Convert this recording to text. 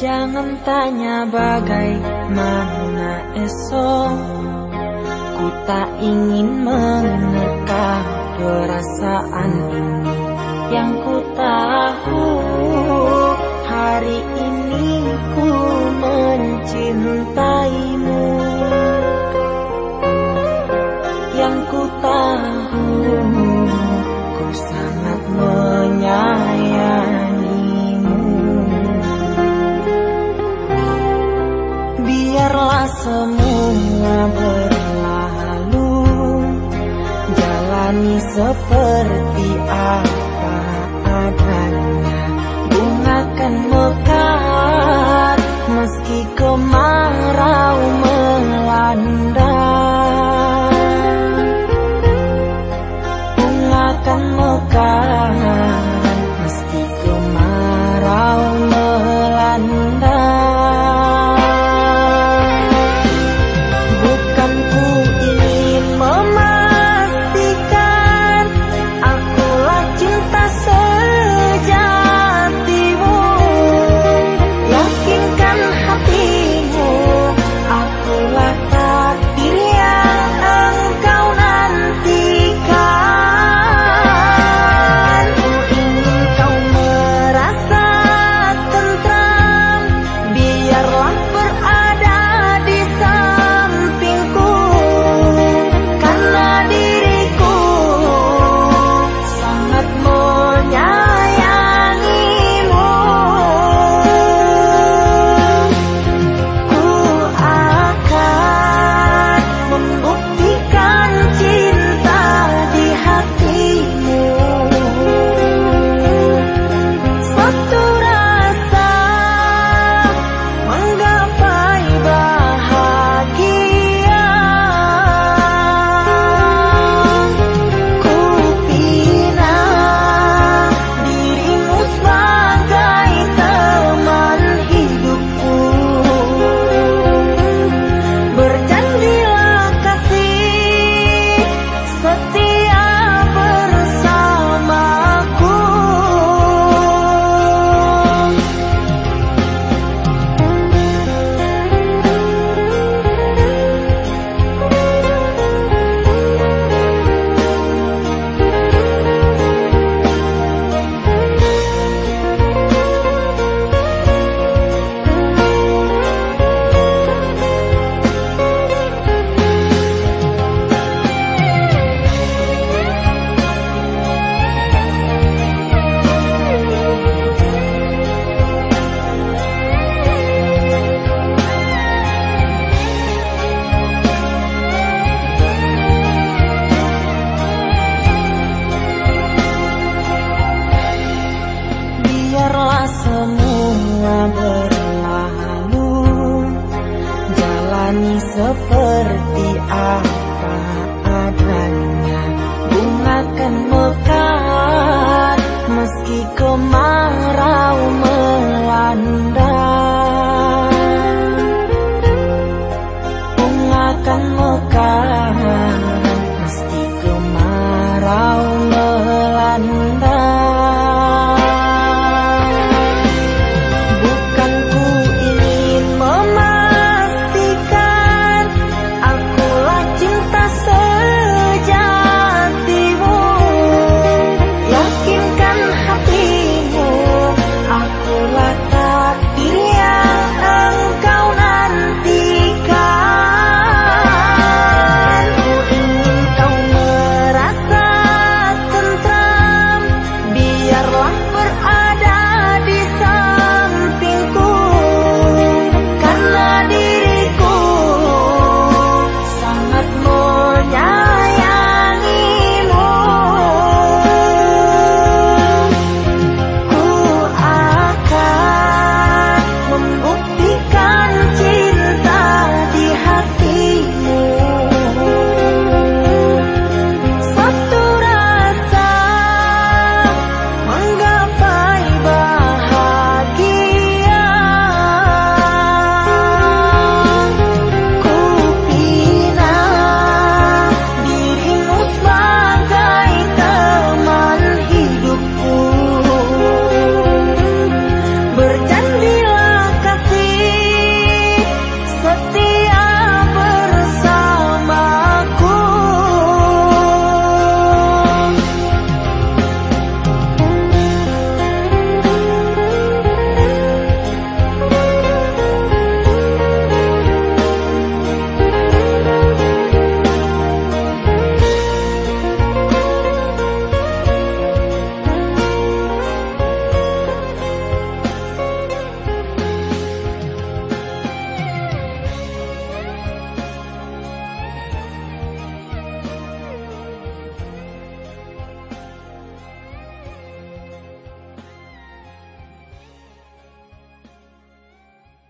Jangan tanya bagaimana esok. Ku tak ingin menerka perasaan ini Yang ku tahu seperti apa adanya. Bunga kan mekar meski kemarau melanda Jalani seperti apa adanya. Bunga kan mekar meski kemarin